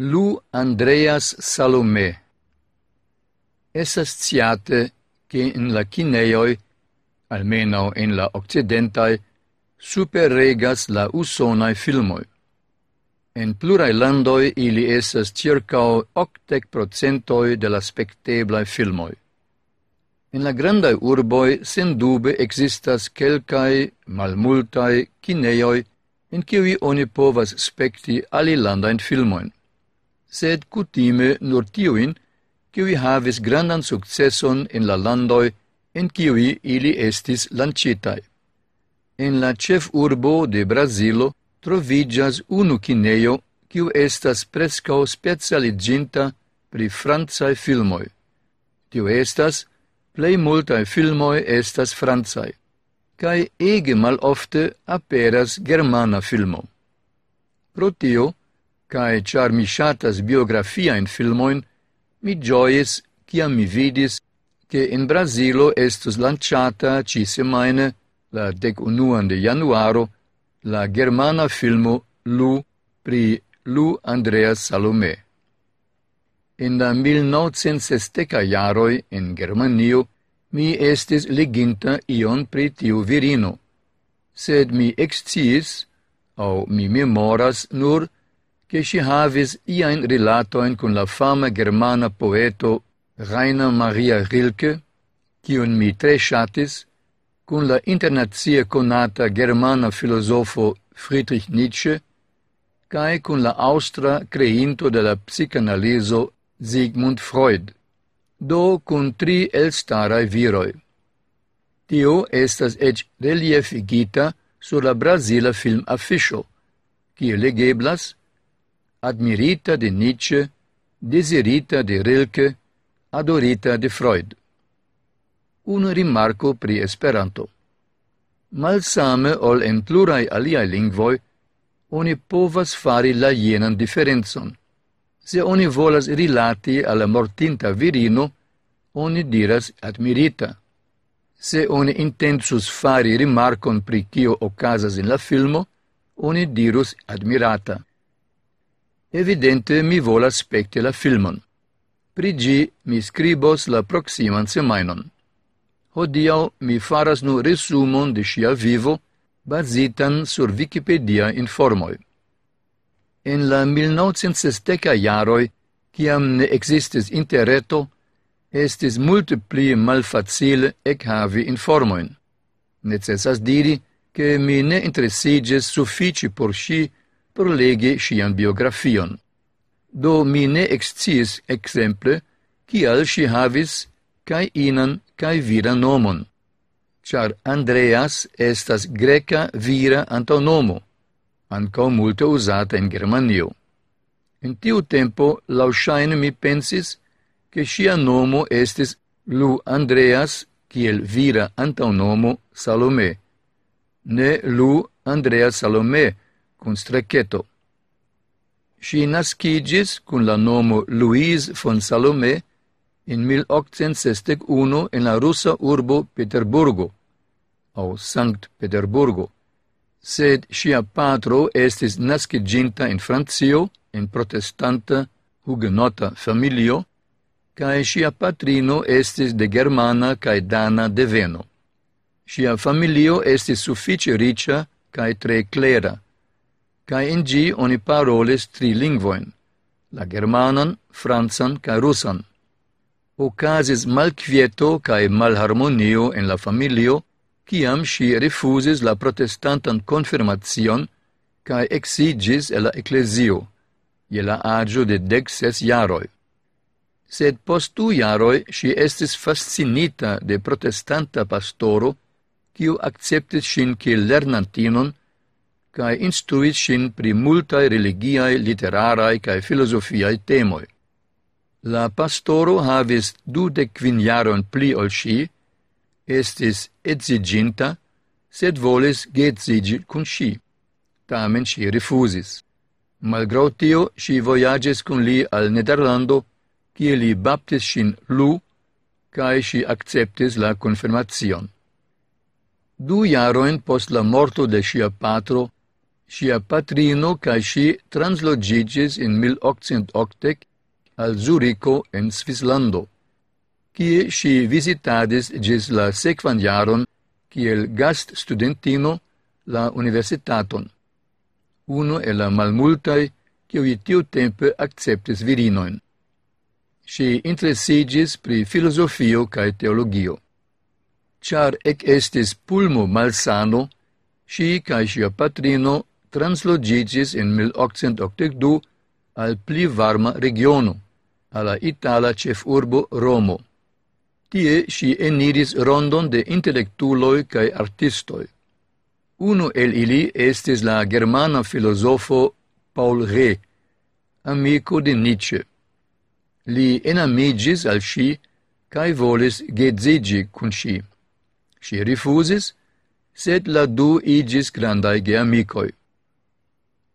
Lu Andreas Salome Esas ciate che in la Cineoi, almeno in la Occidentai, superregas la usonai filmoi. En plurai landoi ili esas circa 80% de la specteblae filmoi. In la grandai urboi sen dube existas quelcae malmultae cineoi in cui oni povas specti alilandain filmoin sed kutime nur tiuin, kiui havis grandan successon in la landoi, en kiui ili estis lancitai. En la cef urbo de Brasilo trovigas unu kinejo kiu estas prescao specialiginta pri francai filmoi. Tio estas, plei multae filmoi estas francai, cae ege mal ofte aperas germana filmo. Pro tio, cae char mi shatas biografiaen filmoin, mi gioies ciam mi vidis che in Brasilo estus lanciata ci semaine, la dec unuan de januaro, la germana filmo Lu pri Lu Andreas Salome. In la 1960 jaroi in Germanio mi estis leginta ion pri tiu virino, sed mi exciis, au mi memoras nur che si havis iain relatoin con la fama germana poeto Rainer Maria Rilke, cion mi tre shatis, con la internazie conata germana filosofo Friedrich Nietzsche, cae con la austra creinto de la psicanaliso Sigmund Freud, do con tri elstarai viroi. Tio estas ec reliefigita sur la Brasila film afficio, cie legeblas admirita de Nietzsche, desirita de Rilke, adorita de Freud. Un rimarco pri Esperanto. Malsame ol en plurai aliai lingvoi, oni povas fari la jenan differenzon. Se oni volas rilati alla mortinta virino, oni diras admirita. Se oni intensus fari rimarcon pri kio ocasas in la filmo, oni dirus admirata. Evidente mi volas spekti la filmon. Prigi mi scribos la proximan semajnon. Hodiaŭ mi faras nur resumon de ŝia vivo, bazitan sur Wikipedia informoj. En la 1960-ca jaroj, kiam ne existis interreto, estis multe pli malfacile echavi informoin. Necessas diri che mi ne interesigis suffici por si por legi sian biografion. Do mi ne excis, exemple kial si havis cae inan cae vira nomon, char Andreas estas greca vira antonomo, ancao multe usata in Germanio. In tiu tempo, lausain mi pensis che sia nomo estis Lu Andreas kiel vira antonomo Salome, ne Lu Andreas Salome, cun streccheto. Si nascigis cun la nomo Louise von Salome in 1861 in la russa urbo Peterburgo, au Sankt Peterburgo, sed sia patro estis nasciginta in Francio, in protestanta hugenota familio, cae sia patrino estis de germana cae dana deveno. Sia familio estis suffice ricia cae tre clera, cae in gi oni paroles tri lingvoin, la germanan, francan cae rusan. Ocasis malquieto cae malharmonio en la familio, ciam si refusis la protestantan confirmation cae exigis e la ecclesio, ie la agio de dexes jaroi. Sed postu jaroi si estis fascinita de protestanta pastoro, kiu acceptis sin kiel lernantinon cae instruis sin pri multae religiae, literarae cae filosofiae temoi. La pastoro havis dude quiniaron pli ol si, estis edziginta, sed volis getzigi cun si. Tamen si refusis. Malgrau tio, si voyages cun li al Nederlando, cie li baptis sin lu, cae si acceptis la confirmation. Du jaroin post la morto de sia patro, Sia patrino kaj si translogigis in 1880 al Zurico en Svislando, cie si visitades gis la sequan jaron kiel gaststudentino la universitaton, uno el la malmultai qui tiu tempe acceptis virinoin. Si interesiĝis pri filosofio cae teologio. Char ec estis pulmo malsano, si cae sia patrino translogigis in 1882 al pli varma regiono, alla itala cefurbo Romo. Tie si eniris rondon de intellectuloi cae artistoi. Uno el ili estis la germana filosofo Paul Re, amico de Nietzsche. Li enamigis al si cae volis gezigi cun si. Si rifusis, sed la du igis grandai geamicoi.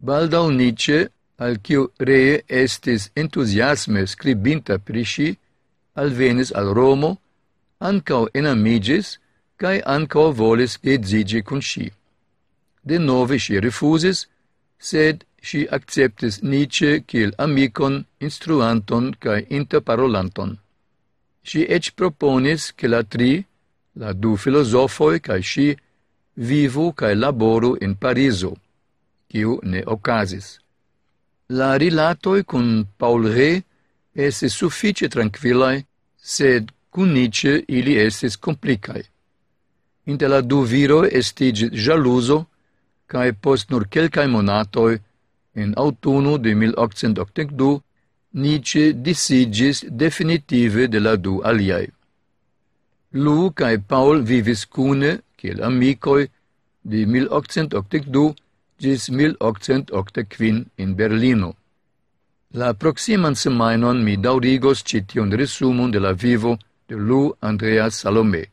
Baldau Nietzsche, al kiu ree estis entusiasme scribinta pri si, alvenis al Romo, ancao enamigis, cae ancao volis edzigi cun si. De nove si refusis, sed si acceptis Nietzsche kiel amicon, instruanton cae interparolanton. Si ec proponis che la tri, la du filosofoi cae si, vivu cae laboru in Pariso quiu ne ocasis. La rilatoi cun Paul Re esse suffice tranquillae, sed cunice ili esses complicai. Inter la du viro estigit jaluso, cae post nur quelcae monatoi, in autunno de 1882, Nietzsche disigis definitive de la du aliai. Lu cae Paul vivis cune, ciel amicoi, de 1882 gis 1885 in Berlino. La proximan semainon mi daurigos citiun resumum de la vivo de Lu Andreas Salome.